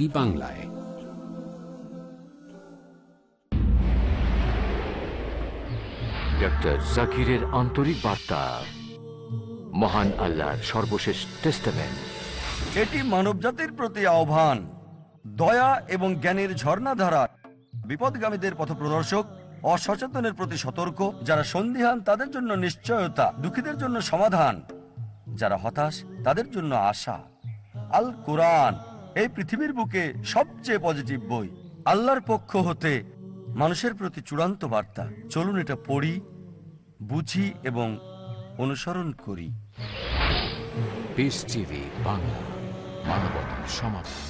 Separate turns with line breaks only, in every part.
TV বাংলায়।
Doctor জাকিরের আন্তরিক বার্তা। মহান আল্লাহর সর্বশেষ টেস্টামেন্ট।
এটি মানবজাতির প্রতি আহ্বান দয়া এবং জ্ঞানের ঝর্ণাধারা। বিপদগামীদের পথপ্রদর্শক অসচেতনের প্রতি সতর্ক যারা সন্দিহান তাদের জন্য নিশ্চয়তা দুঃখীদের জন্য সমাধান যারা হতাশ তাদের জন্য আশা। আল কোরআন এই পৃথিবীর বুকে সবচেয়ে পজিটিভ বই। আল্লাহর পক্ষ হতে মানুষের প্রতি চূড়ান্ত বার্তা। চলুন এটা পড়ি, বুঝি এবং অনুসরণ করি।
বাংলা মানবতার সমাধান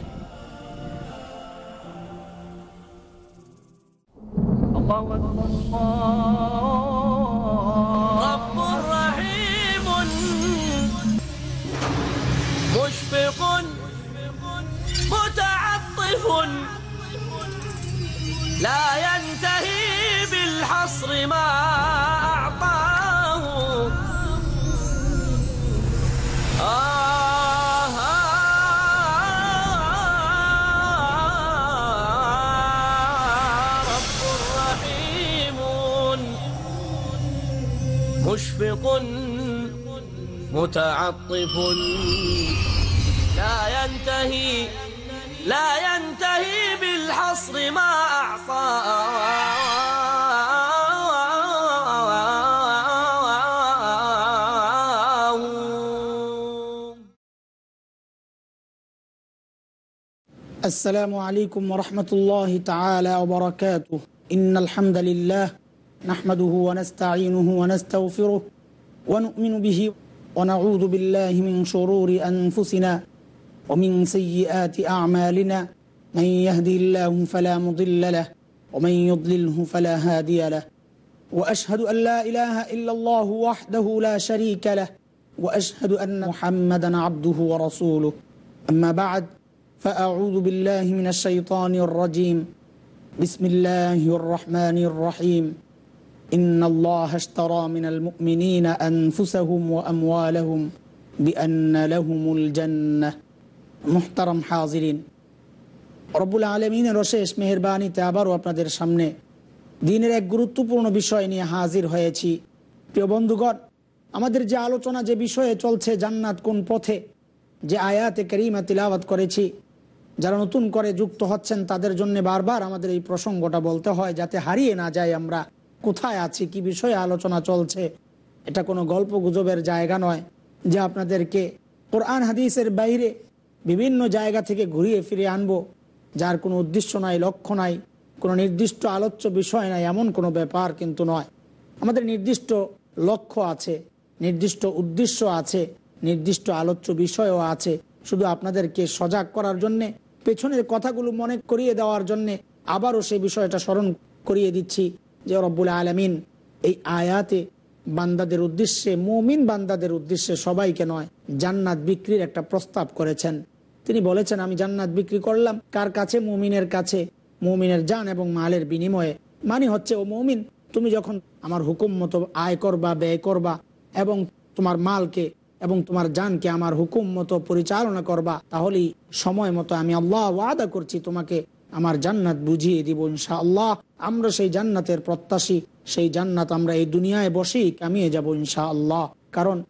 السلام عليكم ورحمة الله تعالى وبركاته. إن الحمد لله نحمده ونستعينه ونستغفره ونؤمن به ونعوذ بالله من شرور أنفسنا ومن سيئات أعمالنا. من يهدي الله فلا مضل له ومن يضلله فلا هادي له. وأشهد أن لا إله إلا الله وحده لا شريك له وأشهد أن محمدا عبده ورسوله. أما بعد فأعوذ بالله من الشيطان الرجيم. بسم الله الرحمن الرحيم. إن الله اشترى من المؤمنين أنفسهم وأموالهم بأن لهم الجنة. محترم حاضرين. রব্বুল আলমিনের অশেষ মেহরবানিতে আবারও আপনাদের সামনে দিনের এক গুরুত্বপূর্ণ বিষয় নিয়ে হাজির হয়েছি। প্রিয় বন্ধুগণ, আমাদের যে আলোচনা, যে বিষয়ে চলছে জান্নাত কোন পথে, যে আয়াতে করিমা তিলাবাত করেছি, যারা নতুন করে যুক্ত হচ্ছেন তাদের জন্য বারবার আমাদের এই প্রসঙ্গটা বলতে হয়, যাতে হারিয়ে না যায় আমরা। কোথায় আছি, কি বিষয়ে আলোচনা চলছে, এটা কোনো গল্প গুজবের জায়গা নয়, যে আপনাদেরকে কোরআন হাদিসের বাইরে বিভিন্ন জায়গা থেকে ঘুরিয়ে ফিরে আনব। যার কোনো উদ্দেশ্য নাই, লক্ষ্য নাই, কোনো নির্দিষ্ট আলোচ্য বিষয় নাই, এমন কোনো ব্যাপার কিন্তু নয়। আমাদের নির্দিষ্ট লক্ষ্য আছে, নির্দিষ্ট উদ্দেশ্য আছে, নির্দিষ্ট আলোচ্য বিষয়ও আছে। শুধু আপনাদেরকে সজাগ করার জন্যে, পেছনের কথাগুলো মনে করিয়ে দেওয়ার জন্যে আবারও সেই বিষয়টা স্মরণ করিয়ে দিচ্ছি যে রব্বুল আলমিন এই আয়াতে বান্দাদের উদ্দেশ্যে, মুমিন বান্দাদের উদ্দেশ্যে সবাইকে নয়, জান্নাত বিক্রির একটা প্রস্তাব করেছেন। তিনি বলেছেন, আমি জান্নাত বিক্রি করলাম। কার কাছে? মুমিনের কাছে। মুমিনের জান এবং মালের বিনিময়ে। মানে হচ্ছে, ও মুমিন, তুমি যখন আমার হুকুম মতো আয় করবা, ব্যয় করবা এবং তোমার মালকে এবং তোমার জানকে আমার হুকুম মতো পরিচালনা করবা, তাহলেই সময় মতো আমি আল্লাহ ওয়াদা করছি, তোমাকে আমার জান্নাত বুঝিয়ে দিব ইনশা আল্লাহ আমরা সেই জান্নাতের প্রত্যাশী, সেই জান্নাত আমরা এই দুনিয়ায় বসেই কামিয়ে যাব ইনশা আল্লাহ কারণ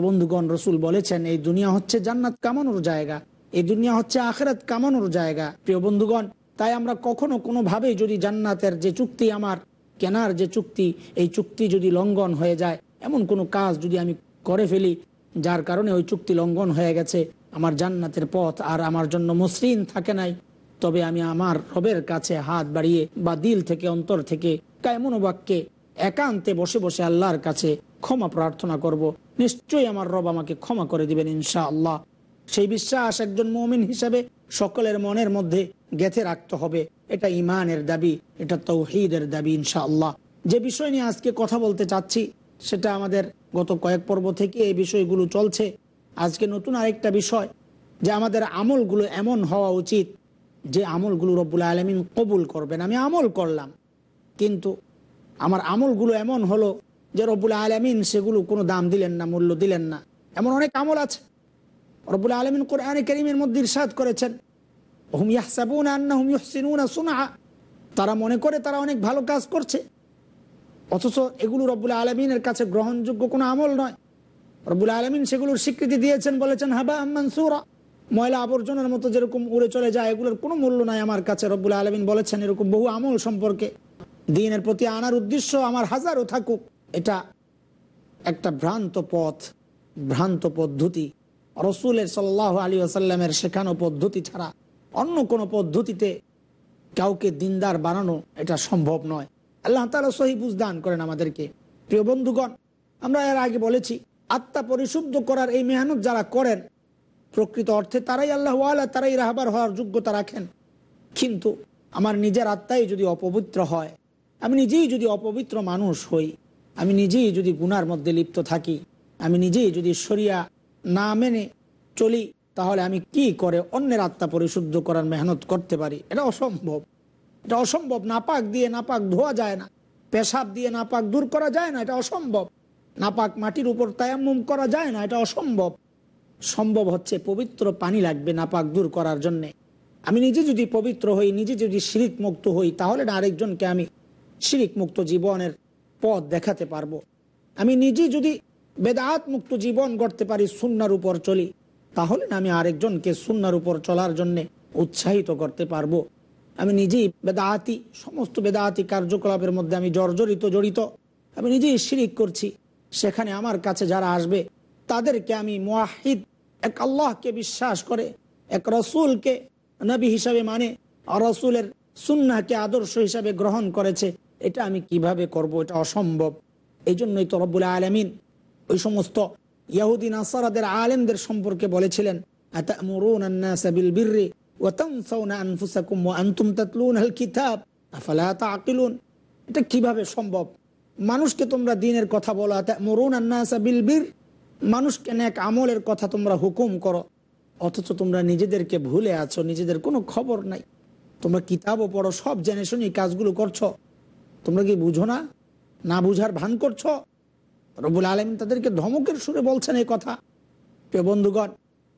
বন্ধুগণ, রসুল বলেছেন, এই দুনিয়া হচ্ছে জান্নাত কামানোর জায়গা। এই দুনিয়া হচ্ছে আখেরাত কামানোর জায়গা, প্রিয় বন্ধুগণ তাই আমরা কখনো কোনোভাবেই যদি জান্নাতের যে চুক্তি আমার, কেনার যে চুক্তি, এই চুক্তি যদি লঙ্ঘন হয়ে যায়, এমন কোনো কাজ যদি আমি করে ফেলি, যার কারণে ওই চুক্তি লঙ্ঘন হয়ে গেছে, আমার জান্নাতের পথ আর আমার জন্য মসৃণ থাকে নাই, তবে আমি আমার রবের কাছে হাত বাড়িয়ে বা দিল থেকে অন্তর থেকে কায়মনোবাক্যে একান্তে বসে বসে আল্লাহর কাছে ক্ষমা প্রার্থনা করব। নিশ্চয়ই আমার রব আমাকে ক্ষমা করে দিবেন ইনশা আল্লাহ সেই বিশ্বাস একজন মমিন হিসাবে সকলের মনের মধ্যে গেথে রাখতে হবে। এটা ইমানের দাবি, এটা তৌহিদের দাবি ইনশা আল্লাহ যে বিষয় নিয়ে আজকে কথা বলতে চাচ্ছি, সেটা আমাদের গত কয়েক পর্ব থেকে এই বিষয়গুলো চলছে। আজকে নতুন আরেকটা বিষয়, যে আমাদের আমলগুলো এমন হওয়া উচিত, যে আমলগুলো রব্বুল আলমিন কবুল করবেন। আমি আমল করলাম, কিন্তু আমার আমলগুলো এমন হলো যে রব্বুল আলমিন সেগুলো কোনো দাম দিলেন না, মূল্য দিলেন না। এমন অনেক আমল আছে রব্বুল আলমিন কোরআনে করিমের মধ্যে ইরশাদ করেছেন। হুম ইয়াহসাবুন তারা মনে করে তারা অনেক ভালো কাজ করছে। অথচ এগুলো রব্বুল আলমিনের কাছে গ্রহণযোগ্য কোনো আমল নয়। রব্বুল আলমিন সেগুলোর স্বীকৃতি দিয়েছেন, বলেছেন, হাবা মানসুরা। ময়লা আবর্জনার মতো যেরকম উড়ে চলে যায়, এগুলোর কোনো মূল্য নাই আমার কাছে, রব্বুল আলমিন বলেছেন, এরকম বহু আমল সম্পর্কে। দিনের প্রতি আনার উদ্দেশ্য আমার হাজারও থাকুক। এটা একটা ভ্রান্ত পথ, ভ্রান্ত পদ্ধতি। রসুলের সাল্লাহ আলী আসাল্লামের শেখানো পদ্ধতি ছাড়া অন্য কোনো পদ্ধতিতে কাউকে দিনদার বানানো এটা সম্ভব নয়। আল্লাহ তালা সহি বুঝদান করেন আমাদেরকে। প্রিয় বন্ধুগণ, আমরা এর আগে বলেছি, আত্মা পরিশুদ্ধ করার এই মেহনত যারা করেন, প্রকৃত অর্থে তারাই আল্লাহ আল্লাহ তারাই রাহবার হওয়ার যোগ্যতা রাখেন। কিন্তু আমার নিজের আত্মাই যদি অপবিত্র হয়, আমি নিজেই যদি অপবিত্র মানুষ হই, আমি নিজেই যদি গুনার মধ্যে লিপ্ত থাকি, আমি নিজেই যদি সরিয়া না মেনে চলি, তাহলে আমি কি করে অন্যের আত্মা পরিশুদ্ধ করার মেহনত করতে পারি? এটা অসম্ভব। এটা অসম্ভব। নাপাক দিয়ে নাপাক ধোয়া যায় না। পেশাব দিয়ে নাপাক দূর করা যায় না। এটা অসম্ভব। নাপাক মাটির উপর তায়াম্মুম করা যায় না। এটা অসম্ভব। সম্ভব হচ্ছে পবিত্র পানি লাগবে নাপাক দূর করার জন্যে। আমি নিজে যদি পবিত্র হই, নিজে যদি শিরিক মুক্ত হই, তাহলে না আরেকজনকে আমি শিরিক মুক্ত জীবনের পথ দেখাতে পারব। আমি নিজে যদি বেদাত মুক্ত জীবন গড়তে পারি সুন্নার উপর চলি। তাহলে না আমি আরেকজনকে সুন্নার উপর চলার জন্যে উৎসাহিত করতে পারব। আমি নিজেই বেদাহাতি সমস্ত বেদাহাতি কার্যকলাপের মধ্যে আমি জর্জরিত, জড়িত। আমি নিজেই শিরিক করছি। সেখানে আমার কাছে যারা আসবে, তাদেরকে আমি মোয়াহিদ এক আল্লাহকে বিশ্বাস করে, এক রসুলকে নবী হিসাবে মানে আর রসুলের সুন্নাকে আদর্শ হিসাবে গ্রহণ করেছে। এটা আমি কীভাবে করব? এটা অসম্ভব। এই জন্যই তো রব্বুল আলমিন ওই সমস্ত ইয়াহুদিন আসারাদের আলেমদের সম্পর্কে বলেছিলেন এটা কীভাবে সম্ভব? মানুষকে তোমরা দিনের কথা বলো মরুন বিল বীর মানুষকে এক আমলের কথা তোমরা হুকুম করো, অথচ তোমরা নিজেদেরকে ভুলে আছো, নিজেদের কোনো খবর নাই। তোমরা কিতাবও পড়ো, সব জেনে শুনি কাজগুলো করছ। তোমরা কি বুঝো না? না বুঝার ভান করছ? রবুল আলম তাদেরকে ধমকের সুরে বলছেন এই কথা। প্রিয় বন্ধুগণ,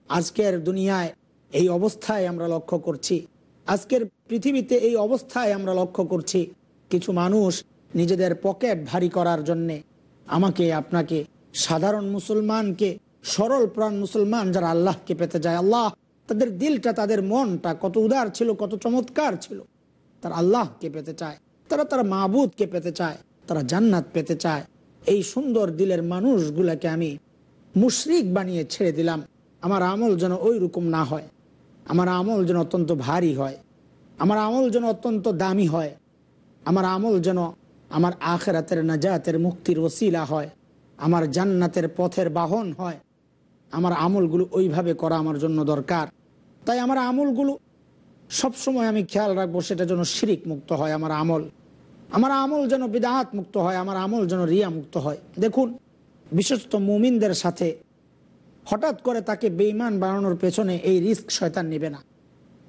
আজকের দুনিয়ায় এই অবস্থায় আমরা লক্ষ্য করছি। আজকের পৃথিবীতে এই অবস্থায় আমরা লক্ষ্য করছি কিছু মানুষ নিজেদের পকেট ভারী করার জন্যে। আমাকে, আপনাকে, সাধারণ মুসলমানকে, সরল প্রাণ মুসলমান যারা আল্লাহকে পেতে যায়, আল্লাহ তাদের দিলটা, তাদের মনটা কত উদার ছিল, কত চমৎকার ছিল। তারা আল্লাহকে পেতে চায়, তারা তারা মাহবুদকে পেতে চায়, তারা জান্নাত পেতে চায়। এই সুন্দর দিলের মানুষগুলাকে আমি মুশরিক বানিয়ে ছেড়ে দিলাম। আমার আমল যেন ওই রকম না হয়। আমার আমল যেন অত্যন্ত ভারী হয়। আমার আমল যেন অত্যন্ত দামি হয়। আমার আমল যেন আমার আখেরাতের নাজাতের মুক্তির ওসিলা হয়। আমার জান্নাতের পথের বাহন হয়। আমার আমলগুলো ওইভাবে করা আমার জন্য দরকার। তাই আমার আমলগুলো সবসময় আমি খেয়াল রাখব সেটা যেন শিরিক মুক্ত হয় আমার আমল। আমার আমল যেন বিদাহাত মুক্ত হয়, আমার আমল যেন রিয়া মুক্ত হয়। দেখুন, বিশেষত মুমিনদের সাথে হঠাৎ করে তাকে বেইমান বানানোর পেছনে এই রিস্ক শয়তান নেবে না।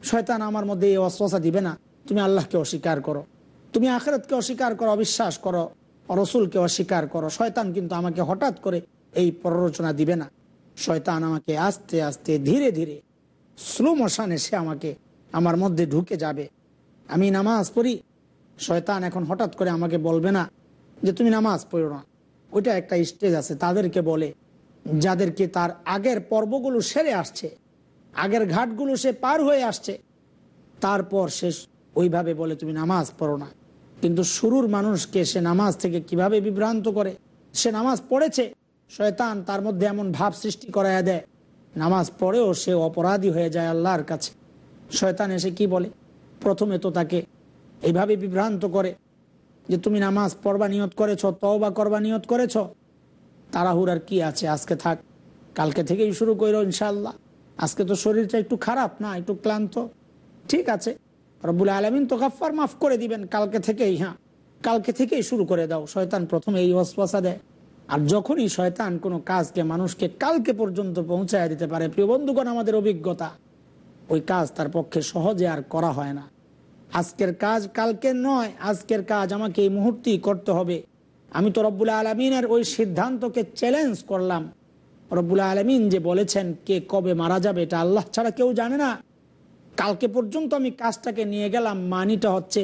শয়তান আমার মধ্যে এই অশ্বাসা দিবে না। তুমি আল্লাহকে অস্বীকার করো। তুমি আখেরাতকে অস্বীকার করো, অবিশ্বাস করো, রসুলকে অস্বীকার করো। শয়তান কিন্তু আমাকে হঠাৎ করে এই প্ররোচনা দিবে না। শয়তান আমাকে আস্তে আস্তে, ধীরে ধীরে স্লো মশানে সে আমাকে, আমার মধ্যে ঢুকে যাবে। আমি নামাজ পড়ি শয়তান এখন হঠাৎ করে আমাকে বলবে না যে তুমি নামাজ পড়ো না। ওইটা একটা স্টেজ আছে, তাদেরকে বলে, যাদেরকে তার আগের পর্বগুলো সেরে আসছে, আগের ঘাটগুলো সে পার হয়ে আসছে। তারপর সে ওইভাবে বলে, তুমি নামাজ পড়ো না। কিন্তু শুরুর মানুষকে সে নামাজ থেকে কীভাবে বিভ্রান্ত করে? সে নামাজ পড়েছে, শয়তান তার মধ্যে এমন ভাব সৃষ্টি করাইয়া দেয়। নামাজ পড়েও সে অপরাধী হয়ে যায় আল্লাহর কাছে। শয়তান এসে কি বলে? প্রথমে তো তাকে এইভাবে বিভ্রান্ত করে যে তুমি নামাজ পড়বা, নিয়ত করেছ, তওবা করবা, নিয়ত করেছ। তাড়াহুড় আর কি আছে? আজকে থাক, কালকে থেকেই শুরু করো ইনশাল্লাহ আজকে তো শরীরটা একটু খারাপ না, একটু ক্লান্ত। ঠিক আছে, রব্বুল আলমিন তো গাফার মাফ করে দিবেন, কালকে থেকেই হ্যাঁ। কালকে থেকেই শুরু করে দাও। শয়তান প্রথমে এই অশ্বাসা দেয়। আর যখনই শয়তান কোনো কাজকে, মানুষকে কালকে পর্যন্ত পৌঁছায় দিতে পারে, প্রিয় বন্ধুগণ, আমাদের অভিজ্ঞতা, ওই কাজ তার পক্ষে সহজে আর করা হয় না। আজকের কাজ কালকে নয়, আজকের কাজ আমাকে এই মুহূর্তেই করতে হবে। আমি তো রব্বুল আলমিনের ওই সিদ্ধান্তকে চ্যালেঞ্জ করলাম। রব্বুল আলমিন যে বলেছেন, কে কবে মারা যাবে এটা আল্লাহ ছাড়া কেউ জানে না। কালকে পর্যন্ত আমি কাজটাকে নিয়ে গেলাম, মানিটা হচ্ছে,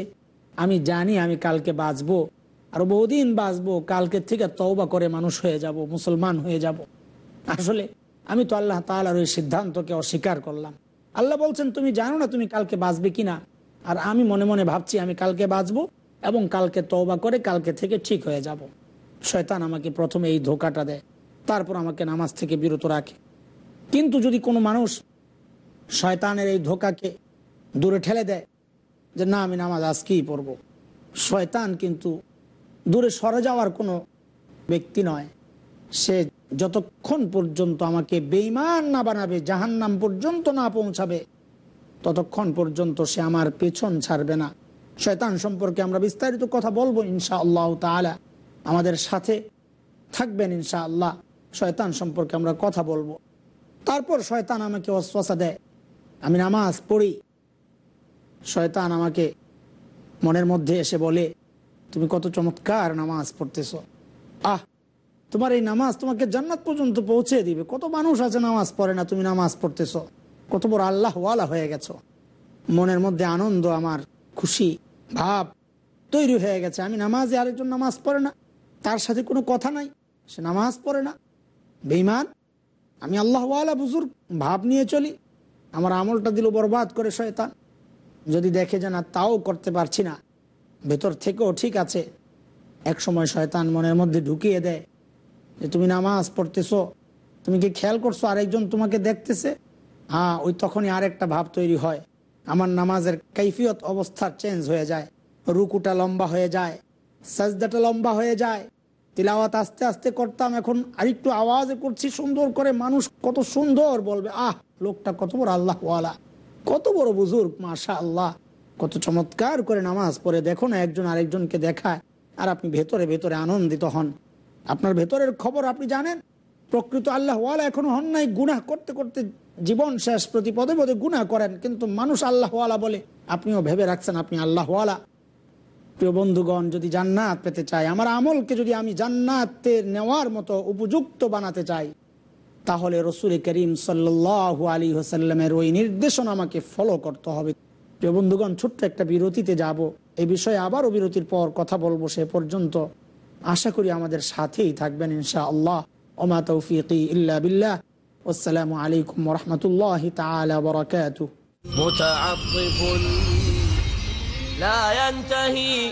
আমি জানি আমি কালকে বাঁচবো, আর বহুদিন বাঁচবো, কালকে থেকে তওবা করে মানুষ হয়ে যাব, মুসলমান হয়ে যাব। আসলে আমি তো আল্লাহ তালার ওই সিদ্ধান্তকে অস্বীকার করলাম। আল্লাহ বলছেন, তুমি জানো না তুমি কালকে বাঁচবে কিনা? আর আমি মনে মনে ভাবছি আমি কালকে বাঁচবো এবং কালকে তওবা করে কালকে থেকে ঠিক হয়ে যাব। শয়তান আমাকে প্রথমে এই ধোকাটা দেয়, তারপর আমাকে নামাজ থেকে বিরত রাখে। কিন্তু যদি কোনো মানুষ শয়তানের এই ধোকাকে দূরে ঠেলে দেয় যে, না, আমি নামাজ আজকেই পড়ব। শয়তান কিন্তু দূরে সরে যাওয়ার কোনো ব্যক্তি নয়। সে যতক্ষণ পর্যন্ত আমাকে বেইমান না বানাবে, জাহান্নাম পর্যন্ত না পৌঁছাবে ততক্ষণ পর্যন্ত সে আমার পেছন ছাড়বে না। শয়তান সম্পর্কে আমরা বিস্তারিত কথা বলব ইনশা আল্লাহ তালা আমাদের সাথে থাকবেন ইনশা আল্লাহ শয়তান সম্পর্কে আমরা কথা বলব। তারপর শয়তান আমাকে অশ্বাসা দেয়। আমি নামাজ পড়ি। শয়তান আমাকে মনের মধ্যে এসে বলে, তুমি কত চমৎকার নামাজ পড়তেছ। আহ, তোমার এই নামাজ তোমাকে জান্নাত পর্যন্ত পৌঁছে দিবে। কত মানুষ আছে নামাজ পড়ে না তুমি নামাজ পড়তেছ। কত বড় আল্লাহ ওয়ালা হয়ে গেছো। মনের মধ্যে আনন্দ, আমার খুশি ভাব তৈরি হয়ে গেছে। আমি নামাজে আরেকজন নামাজ পড়ে না, তার সাথে কোনো কথা নাই, সে নামাজ পড়ে না। বেইমান আমি আল্লাহওয়ালা বুজুর্গ, ভাব নিয়ে চলি। আমার আমলটা দিল বরবাদ করে শয়তান। যদি দেখে যে না, তাও করতে পারছি না। ভেতর থেকেও ঠিক আছে। এক সময় শয়তান মনের মধ্যে ঢুকিয়ে দেয় যে, তুমি নামাজ পড়তেছো, তুমি কি খেয়াল করছ আরেকজন তোমাকে দেখতেছে? হ্যাঁ ওই তখনই আরেকটা ভাব তৈরি হয়। আমার নামাজের কৈফিয়ত অবস্থা চেঞ্জ হয়ে যায়। রুকুটা লম্বা হয়ে যায়। সাজদাটা লম্বা হয়ে যায়। তিলাওয়াত আস্তে আস্তে করতাম, এখন আরেকটু আওয়াজে করছি, সুন্দর করে মানুষ কত সুন্দর বলবে, আহ, লোকটা কত বড় আল্লাহ কত বড় বুজুর্গ মাশা আল্লাহ কত চমৎকার করে নামাজ পড়ে। দেখো না, একজন আরেকজনকে দেখায়, আর আপনি ভেতরে ভেতরে আনন্দিত হন। আপনার ভেতরের খবর আপনি জানেন? প্রকৃত আল্লাহ ওয়ালা এখনও হন নাই, গুনাহ করতে করতে জীবন শেষ প্রতি পদে পদে গুনাহ করেন, কিন্তু মানুষ আল্লাহ ওয়ালা বলে, আপনিও ভেবে রাখছেন আপনি আল্লাহ ওয়ালা প্রিয় বন্ধুগণ, যদি জান্নাত পেতে চাই, আমার আমলকে যদি আমি জান্নাতে নেওয়ার মতো উপযুক্ত বানাতে চাই, তাহলে রসুল করিম সাল্লাহ আলী হোসাল্লামের ওই নির্দেশনা আমাকে ফলো করতে হবে। প্রিয় বন্ধুগণ, ছোট্ট একটা বিরতিতে যাব। এই বিষয়ে আবারও বিরতির পর কথা বলব সে পর্যন্ত। আশা করি আমাদের সাথেই থাকবেন ইনশা আল্লাহ ওমা তৌফিকি ইল্লা বিল্লাহ। والسلام عليكم ورحمة الله تعالى وبركاته.
متعطف لا ينتهي.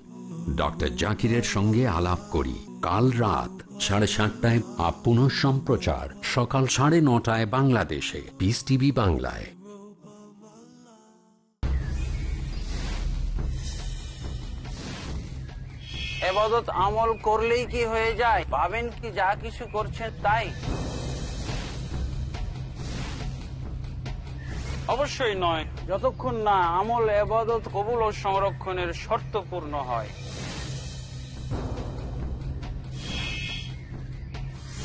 ডক্টর জাকিরের সঙ্গে আলাপ করি। কাল রাত সাড়ে সাতটায় আপ পুনঃ সম্প্রচার। সকাল সাড়ে নটায় বাংলাদেশে। পিস টিভি বাংলায়।
এবাদত আমল করলেই কি হয়ে যায়? ভাবেন কি যা কিছু করছেন তাই? অবশ্যই নয়। যতক্ষণ না আমল এবাদত কবুল ও সংরক্ষণের শর্ত পূর্ণ হয়।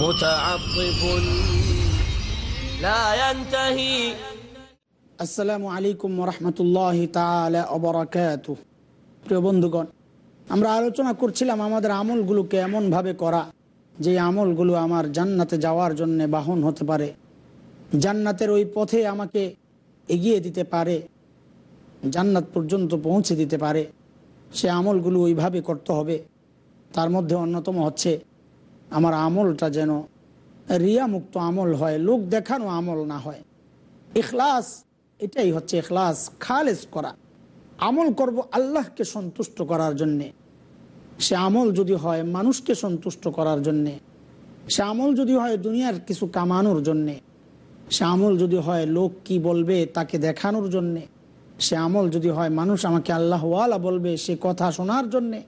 متعطف لا ينتهي
আসসালামু আলাইকুম রহমতুল্লাহ তালা অবরাকাত প্রিয় বন্ধুগণ আমরা আলোচনা করছিলাম আমাদের আমলগুলোকে এমনভাবে করা যে আমলগুলো আমার জান্নাতে যাওয়ার জন্য বাহন হতে পারে জান্নাতের ওই পথে আমাকে এগিয়ে দিতে পারে জান্নাত পর্যন্ত পৌঁছে দিতে পারে সে আমলগুলো ওইভাবে করতে হবে তার মধ্যে অন্যতম হচ্ছে আমার আমলটা যেন রিয়া মুক্ত আমল হয়, লোক দেখানো আমল না হয়। ইখলাস, এটাই হচ্ছে ইখলাস, খালেস করা। আমল করব আল্লাহকে সন্তুষ্ট করার জন্যে। সে আমল যদি হয় মানুষকে সন্তুষ্ট করার জন্যে। সে আমল যদি হয় দুনিয়ার কিছু কামানোর জন্যে। সে আমল যদি হয় লোক কি বলবে তাকে দেখানোর জন্যে। সে আমল যদি হয় মানুষ আমাকে আল্লাহওয়ালা বলবে সে কথা শোনার জন্যে।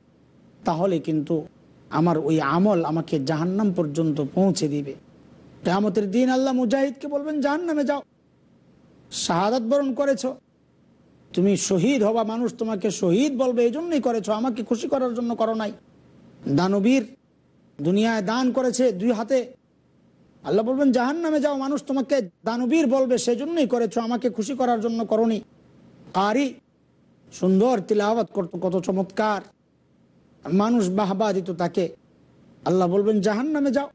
তাহলে কিন্তু আমার ওই আমল আমাকে জাহান্নাম পর্যন্ত পৌঁছে দিবে। কেয়ামতের দিন আল্লাহ মুজাহিদকে বলবেন, জাহান্নামে যাও। শাহাদাত বরণ করেছ। তুমি শহীদ হবা, মানুষ তোমাকে শহীদ বলবে এই জন্যই করেছ। আমাকে খুশি করার জন্য করো নাই। দানবীর দুনিয়ায় দান করেছে দুই হাতে। আল্লাহ বলবেন জাহান নামে যাও, মানুষ তোমাকে দানবীর বলবে, সেজন্যই করেছ। আমাকে খুশি করার জন্য করনি। আরই সুন্দর তিলাওয়াত করতো, কত চমৎকার। মানুষ বাহবা দিত তাকে। আল্লাহ বলবেন জাহান নামে যাও।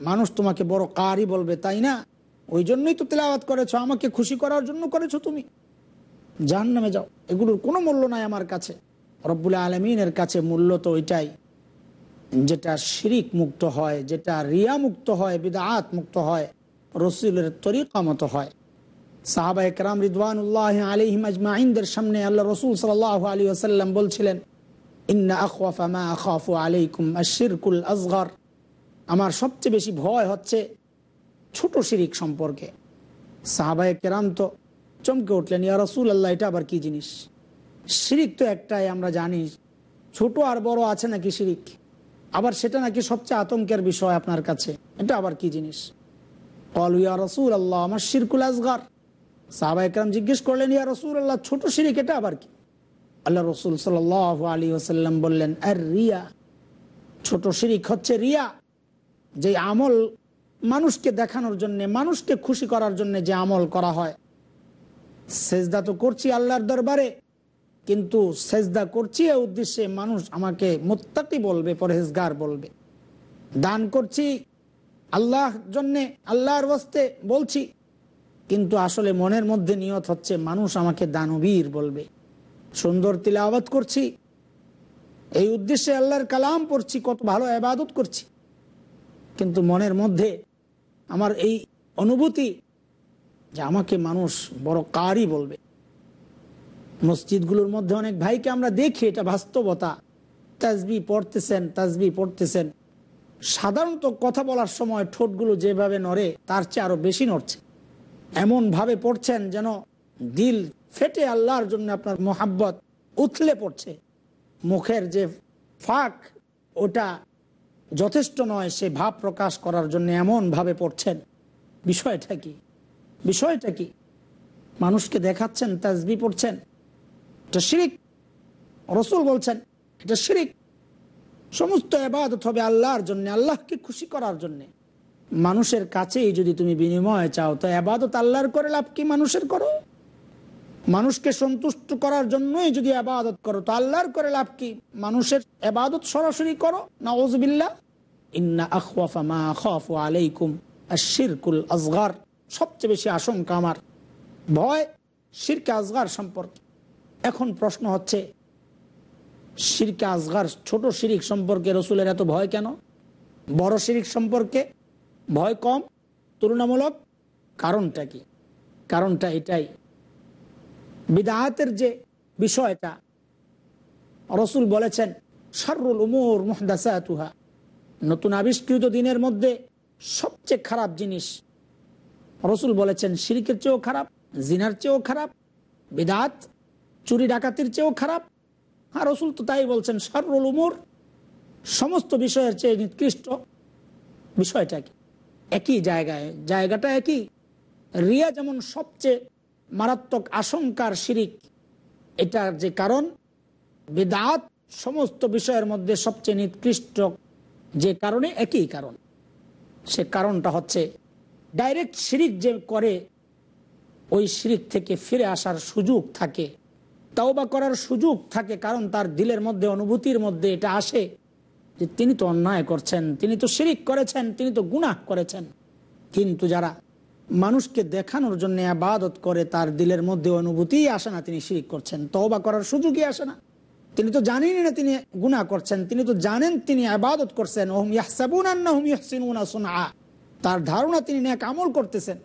মানুষ তোমাকে বড় কারি বলবে, তাই না? ওই জন্যই তো তেলাওয়াত করেছ, আমাকে খুশি করার জন্য করেছ তুমি। জাহান নামে যাও। এগুলোর কোনো মূল্য নাই আমার কাছে। রব্বুল আলমিনের কাছে মূল্য তো ওইটাই। যেটা শিরিক মুক্ত হয়, যেটা রিয়া মুক্ত হয় বিদাত মুক্ত হয়, রসুলের তরিকা মতো হয়। সাহাবা একরাম রিদওয়ানুল্লাহ আলিহিম আজমাইনদের সামনে আল্লাহ রসুল সাল আলী আসাল্লাম বলছিলেন ইন্না আমার সবচেয়ে বেশি ভয় হচ্ছে ছোট শিরিক সম্পর্কে। সাহাবায় কেরাম তো চমকে উঠলেন, ইয়া রসুল আল্লাহ এটা আবার কি জিনিস? শিরিক তো একটাই, আমরা জানি। ছোট আর বড় আছে নাকি শিরিক? আবার সেটা নাকি সবচেয়ে আতঙ্কের বিষয় আপনার কাছে? এটা আবার কি জিনিস? কল ইয়া রসুল আল্লাহ আমার শিরকুল আসগার সাহাবা একরাম জিজ্ঞেস করলেন, ইয়া রসুল আল্লাহ ছোট শিরিক, এটা আবার কি? আল্লাহ রসুল সাল আলী ওসাল্লাম বললেন, আর রিয়া, ছোট শিরিক হচ্ছে রিয়া। যে আমল মানুষকে দেখানোর জন্য, মানুষকে খুশি করার জন্য যে আমল করা হয়। সেজদা তো করছি আল্লাহর দরবারে, কিন্তু সেজদা করছি এ উদ্দেশ্যে মানুষ আমাকে মোত্তাকি বলবে, পরহেজগার বলবে। দান করছি আল্লাহ জন্যে, আল্লাহর বস্তে বলছি, কিন্তু আসলে মনের মধ্যে নিয়ত হচ্ছে মানুষ আমাকে দানবীর বলবে। সুন্দর তিলাওয়াত করছি। এই উদ্দেশ্যে আল্লাহর কালাম পড়ছি, কত ভালো আবাদত করছি। কিন্তু মনের মধ্যে আমার এই অনুভূতি যে আমাকে মানুষ বড় কারই বলবে। মসজিদগুলোর মধ্যে অনেক ভাইকে আমরা দেখি, এটা বাস্তবতা। তাজবি পড়তেছেন তাজবি পড়তেছেন। সাধারণত কথা বলার সময় ঠোঁটগুলো যেভাবে নড়ে, তার চেয়ে আরও বেশি নড়ছে। এমন ভাবে পড়ছেন যেন দিল ফেটে আল্লাহর জন্য আপনার মোহাব্বত উথলে পড়ছে। মুখের যে ফাঁক, ওটা যথেষ্ট নয়, সে ভাব প্রকাশ করার জন্য এমন ভাবে পড়ছেন। বিষয়টা কি? বিষয়টা কি? মানুষকে দেখাচ্ছেন, তাজবি পড়ছেন। এটা শিরিক। রসুল বলছেন, এটা শিরিক। সমস্ত এবাদত হবে আল্লাহর জন্য, আল্লাহকে খুশি করার জন্য। মানুষের কাছেই যদি তুমি বিনিময় চাও, তো এবাদত আল্লাহর করে লাভ কি মানুষের করো? মানুষকে সন্তুষ্ট করার জন্যই যদি আবাদত করো, তো আল্লাহর করে লাভ কি? মানুষের আবাদত সরাসরি করো? না ওজবিল্লা ইন্না আখওয়াফা মা খাফু আলাইকুম আশিরকুল আসগার সবচেয়ে বেশি আশঙ্কা আমার। ভয়, শিরকে আসগার সম্পর্কে। এখন প্রশ্ন হচ্ছে, শিরকে আসগার ছোট শিরিক সম্পর্কে রসুলের এত ভয় কেন? বড় শিরিক সম্পর্কে ভয় কম? তুলনামূলক কারণটা কি? কারণটা এটাই। বিদাহাতের যে বিষয়টা, রসুল বলেছেন সারুল উমর মুহদাসাতুহা। নতুন আবিষ্কৃত দিনের মধ্যে সবচেয়ে খারাপ জিনিস, রসুল বলেছেন সিরিকের চেয়েও খারাপ, জিনার চেয়েও খারাপ বিদাত চুরি ডাকাতির চেয়েও খারাপ। হ্যাঁ রসুল তো তাই বলছেন সারুল উমর, সমস্ত বিষয়ের চেয়ে নিকৃষ্ট বিষয়টা কি? একই জায়গায়, জায়গাটা একই। রিয়া যেমন সবচেয়ে মারাত্মক আশঙ্কার শিরিক। এটার যে কারণ, বেদাত সমস্ত বিষয়ের মধ্যে সবচেয়ে নিকৃষ্ট যে কারণে একই কারণ। সে কারণটা হচ্ছে, ডাইরেক্ট শিরিক যে করে, ওই শিরিক থেকে ফিরে আসার সুযোগ থাকে। তাও বা করার সুযোগ থাকে কারণ তার দিলের মধ্যে, অনুভূতির মধ্যে এটা আসে যে তিনি তো অন্যায় করছেন, তিনি তো শিরিক করেছেন, তিনি তো গুনাহ করেছেন। কিন্তু যারা মানুষকে দেখানোর জন্য আবাদত করে তার দিলের মধ্যে অনুভূতি আসে না, তিনি শিরিক করছেন। তওবা করার সুযোগই আসে না। তিনি তো জানেনই না তিনি গুনাহ করছেন, তিনি তো জানেন তিনি আবাদত করছেন। ওহম ইয়াহসাবুন তার ধারণা তিনি নেক আমল করতেছেন,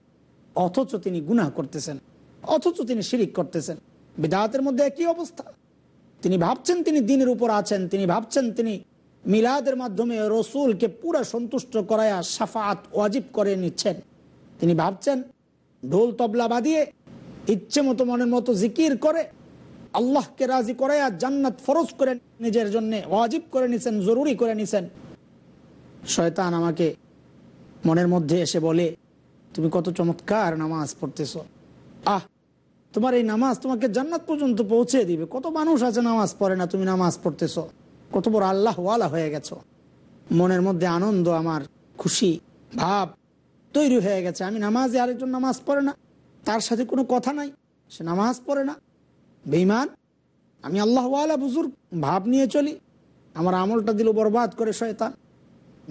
অথচ তিনি গুনাহ করতেছেন, অথচ তিনি শিরিক করতেছেন। বিদাতের মধ্যে একই অবস্থা। তিনি ভাবছেন তিনি দিনের উপর আছেন, তিনি ভাবছেন তিনি মিলাদের মাধ্যমে রসুলকে পুরা সন্তুষ্ট করায়া সাফাত ওয়াজিব করে নিচ্ছেন। তিনি ভাবছেন, ঢোল তবলা বাদিয়ে ইচ্ছে মতো মনের মতো জিকির করে আল্লাহকে রাজি করে আর জান্নাত ফরজ করে নিজের জন্য ওয়াজিব করে নিছেন, জরুরি করে নিছেন। শয়তান আমাকে মনের মধ্যে এসে বলে, তুমি কত চমৎকার নামাজ পড়তেছ। আহ, তোমার এই নামাজ তোমাকে জান্নাত পর্যন্ত পৌঁছে দিবে। কত মানুষ আছে নামাজ পড়ে না, তুমি নামাজ পড়তেছ। কত বড় আল্লাহ ওয়ালা হয়ে গেছো। মনের মধ্যে আনন্দ, আমার খুশি ভাব তৈরি হয়ে গেছে। আমি নামাজে আরেকজন নামাজ পড়ে না। তার সাথে কোনো কথা নাই। সে নামাজ পড়ে না। বেইমান আমি আল্লাহ ওয়ালা বুজুর ভাব নিয়ে চলি। আমার আমলটা দিল বরবাদ করে শয়তান।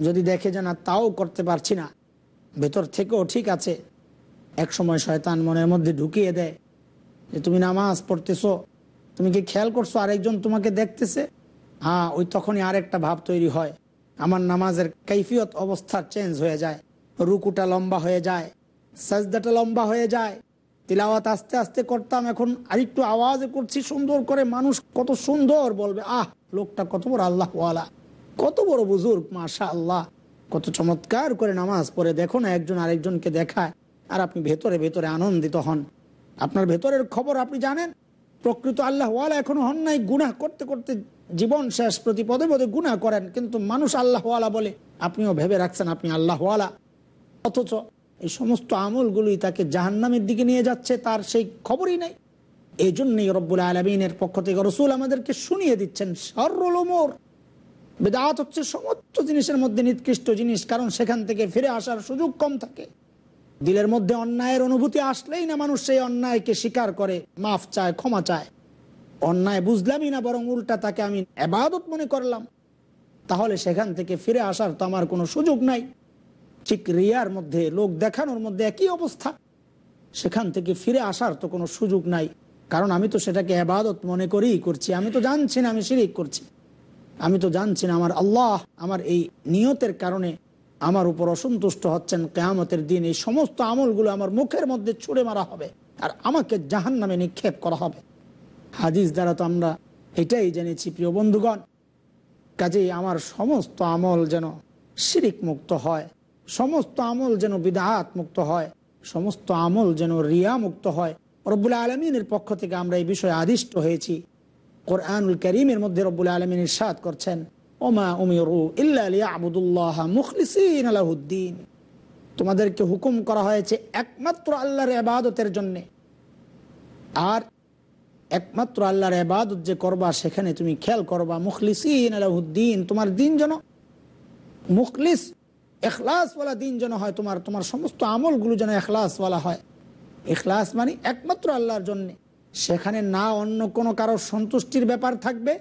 যদি দেখে যে না, তাও করতে পারছি না। ভেতর থেকেও ঠিক আছে। এক সময় শয়তান মনের মধ্যে ঢুকিয়ে দেয় যে, তুমি নামাজ পড়তেছো। তুমি কি খেয়াল করছ আরেকজন তোমাকে দেখতেছে? হ্যাঁ ওই তখনই আরেকটা ভাব তৈরি হয়। আমার নামাজের কৈফিয়ত অবস্থা চেঞ্জ হয়ে যায়। রুকুটা লম্বা হয়ে যায়, সাজদাটা লম্বা হয়ে যায়। তিলাওয়াত আস্তে আস্তে করতাম, এখন আরেকটু আওয়াজে করছি, সুন্দর করে মানুষ কত সুন্দর বলবে, আহ, লোকটা কত বড় আল্লাহ কত বড় বুজুর্গ মাশা আল্লাহ কত চমৎকার করে নামাজ পড়ে, দেখো না একজন আরেকজনকে দেখায়, আর আপনি ভেতরে ভেতরে আনন্দিত হন। আপনার ভেতরের খবর আপনি জানেন? প্রকৃত আল্লাহ ওয়ালা এখনও হন নাই, গুনাহ করতে করতে জীবন শেষ, প্রতি পদে পদে গুনাহ করেন, কিন্তু মানুষ আল্লাহ ওয়ালা বলে, আপনিও ভেবে রাখছেন আপনি আল্লাহ ওয়ালা অথচ এই সমস্ত আমলগুলোই তাকে জাহান্নামের দিকে নিয়ে যাচ্ছে, তার সেই খবরই নাই। এই জন্যই রব্বুল আলমিনের পক্ষ থেকে রসুল আমাদেরকে শুনিয়ে দিচ্ছেন সরল ওমর বেদাত হচ্ছে সমস্ত জিনিসের মধ্যে নিকৃষ্ট জিনিস, কারণ সেখান থেকে ফিরে আসার সুযোগ কম থাকে। দিলের মধ্যে অন্যায়ের অনুভূতি আসলেই না মানুষ সেই অন্যায়কে স্বীকার করে, মাফ চায়, ক্ষমা চায়। অন্যায় বুঝলামই না, বরং উল্টা তাকে আমি এবাদত মনে করলাম। তাহলে সেখান থেকে ফিরে আসার তো আমার কোনো সুযোগ নাই। ঠিক রিয়ার মধ্যে, লোক দেখানোর মধ্যে একই অবস্থা। সেখান থেকে ফিরে আসার তো কোনো সুযোগ নাই। কারণ আমি তো সেটাকে আবাদত মনে করেই করছি। আমি তো জানছি না আমি শিরিক করছি। আমি তো জানছি না আমার আল্লাহ আমার এই নিয়তের কারণে আমার উপর অসন্তুষ্ট হচ্ছেন। কেয়ামতের দিন এই সমস্ত আমলগুলো আমার মুখের মধ্যে ছুড়ে মারা হবে আর আমাকে জাহান নামে নিক্ষেপ করা হবে। হাদিস দ্বারা তো আমরা এটাই জেনেছি, প্রিয় বন্ধুগণ। কাজেই আমার সমস্ত আমল যেন শিরিক মুক্ত হয়। সমস্ত আমল যেন বিদাহাত মুক্ত হয়, সমস্ত আমল যেন রিয়া মুক্ত হয়। রব্বুল আলমিনের পক্ষ থেকে আমরা এই বিষয়ে আদিষ্ট হয়েছি। কোরআনুল করিমের মধ্যে রব্বুল আলমিন ইরশাদ করছেন, ওমা উমিরু ইল্লাহ মুখলিসিন আলাহুদ্দিন তোমাদেরকে হুকুম করা হয়েছে একমাত্র আল্লাহর এবাদতের জন্যে। আর একমাত্র আল্লাহর এবাদত যে করবা, সেখানে তুমি খেয়াল করবা, মুখলিসিন আলাহুদ্দিন তোমার দিন যেন মুখলিস এখলাসওয়ালা দিন যেন হয় তোমার তোমার সমস্ত আমলগুলো যেন এখলাসওয়ালা হয়। এখলাস মানে একমাত্র আল্লাহর জন্যে। সেখানে না অন্য কোনো কারও সন্তুষ্টির ব্যাপার থাকবে,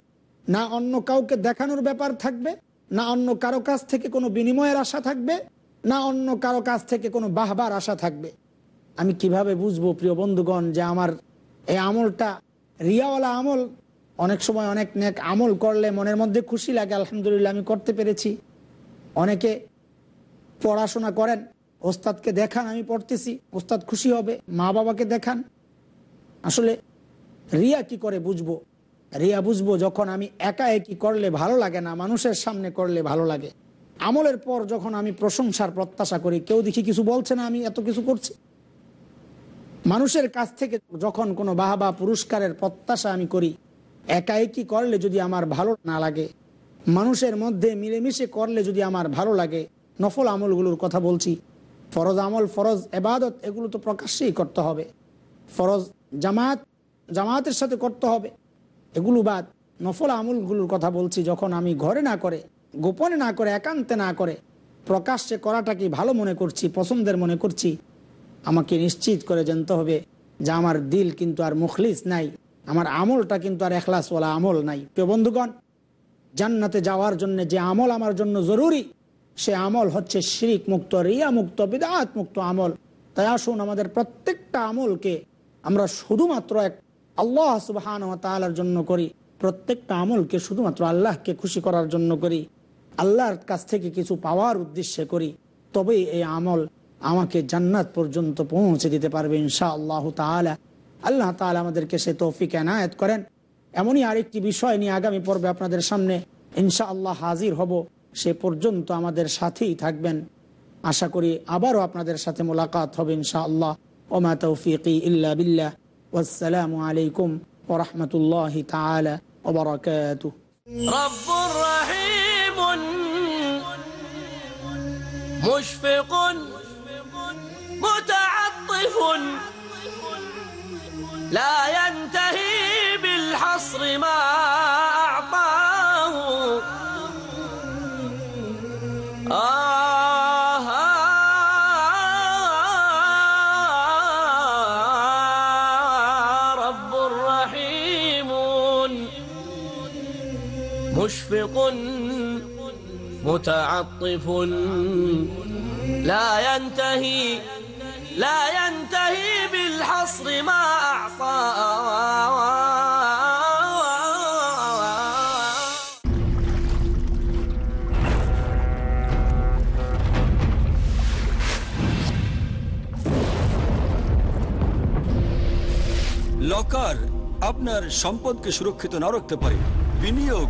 না অন্য কাউকে দেখানোর ব্যাপার থাকবে, না অন্য কারও কাছ থেকে কোনো বিনিময়ের আশা থাকবে, না অন্য কারও কাছ থেকে কোনো বাহবার আশা থাকবে। আমি কীভাবে বুঝব প্রিয় বন্ধুগণ যে আমার এই আমলটা রিয়াওয়ালা আমল? অনেক সময় অনেক নেক আমল করলে মনের মধ্যে খুশি লাগে, আলহামদুলিল্লাহ আমি করতে পেরেছি। অনেকে পড়াশোনা করেন। ওস্তাদকে দেখান, আমি পড়তেছি। ওস্তাদ খুশি হবে, মা বাবাকে দেখান। আসলে রিয়া কি করে বুঝব? রিয়া বুঝব যখন আমি একা একই করলে ভালো লাগে না, মানুষের সামনে করলে ভালো লাগে। আমলের পর যখন আমি প্রশংসার প্রত্যাশা করি, কেউ দেখি কিছু বলছে না, আমি এত কিছু করছি। মানুষের কাছ থেকে যখন কোনো বাহবা পুরস্কারের প্রত্যাশা আমি করি, একা একই করলে যদি আমার ভালো না লাগে, মানুষের মধ্যে মিলেমিশে করলে যদি আমার ভালো লাগে নফল আমলগুলোর কথা বলছি। ফরজ আমল, ফরজ এবাদত, এগুলো তো প্রকাশ্যেই করতে হবে। ফরজ জামাত, জামাতের সাথে করতে হবে। এগুলো বাদ নফল আমলগুলোর কথা বলছি, যখন আমি ঘরে না করে, গোপনে না করে, একান্তে না করে, প্রকাশ্যে করাটাকে ভালো মনে করছি, পছন্দের মনে করছি, আমাকে নিশ্চিত করে জানতে হবে যে আমার দিল কিন্তু আর মুখলিস নাই, আমার আমলটা কিন্তু আর এখলাসওয়ালা আমল নাই। প্রিয় বন্ধুগণ, জান্নাতে যাওয়ার জন্য যে আমল আমার জন্য জরুরি সে আমল হচ্ছে শিরিক মুক্ত, রিয়া মুক্ত, বিদাত মুক্ত আমল। তাই আসুন আমাদের প্রত্যেকটা আমলকে আমরা শুধুমাত্র এক আল্লাহ সুবাহান তালার জন্য করি। প্রত্যেকটা আমলকে শুধুমাত্র আল্লাহকে খুশি করার জন্য করি। আল্লাহর কাছ থেকে কিছু পাওয়ার উদ্দেশ্যে করি। তবেই এই আমল আমাকে জান্নাত পর্যন্ত পৌঁছে দিতে পারবে ইনশা আল্লাহ তালা আল্লাহ তালা আমাদেরকে সে তৌফিক এনায়ত করেন। এমনই আরেকটি বিষয় নিয়ে আগামী পর্বে আপনাদের সামনে ইনশা আল্লাহ হাজির হব। সে পর্যন্ত আমাদের সাথেই থাকবেন আশা করি আবারও আপনাদের সাথে মোলাকাত হবে ইনশা আল্লাহ ওমা তৌফিকি ইল্লা বিল্লাহ والسلام عليكم ورحمة الله تعالى وبركاته
رب رحيم مشفق متعطف لا ينتهي بالحصر ما مشفق متعطف لا ينتهي لا ينتهي بالحصر ما أعطى
লকার আপনার সম্পদকে সুরক্ষিত না রাখতে পারে বিনিয়োগ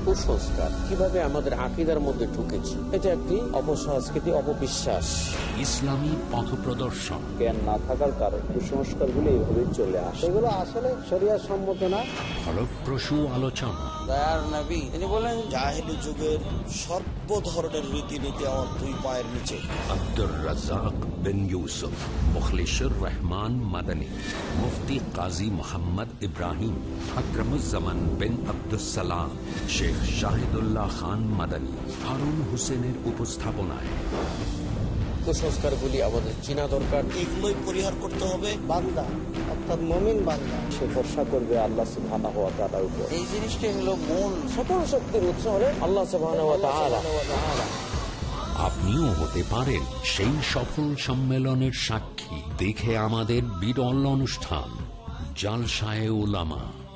কুসংস্কার। কীভাবে আমাদের আকিদার মধ্যে ঢুকেছে এটা একটি অপসংস্কৃতি অপবিশ্বাস।
ইসলামী পথ প্রদর্শন।
জ্ঞান না থাকার কারণে কুসংস্কারগুলো এইভাবে চলে আসে। এগুলো আসলে শরিয়া সম্মত না।
ফলপ্রসূ আলোচনা।
দয়ার নবী তিনি বলেন জাহেলি যুগের সর্ব ধরনের রীতিনীতি আমার দুই পায়ের নিচে।
আব্দুর রাজাক বিন ইউসুফ মুখলিসুর রহমান মাদানী মুফতি কাজী মোহাম্মদ ইব্রাহিম আকরমুজ্জামান বিন আব্দুসালাম শেখ শাহিদুল্লাহ খান মাদানী হারুন হোসেনের উপস্থাপনায়।
কুসংস্কারগুলি আমাদের চিনা দরকার।
এগুলোই পরিহার করতে হবে।
বান্দা অর্থাৎ মমিন বান্দা সে ভরসা করবে আল্লাহ সুবহানাহু ওয়া তাআলার উপর।
এই জিনিসটাই হলো মূল।
সকল শক্তির উৎস হলে আল্লাহ সুবহানাহু ওয়া তাআলা।
আপনিও হতে পারেন সেই সফল সম্মেলনের সাক্ষী। দেখে আমাদের বিরল অনুষ্ঠান জালসায় উলামা।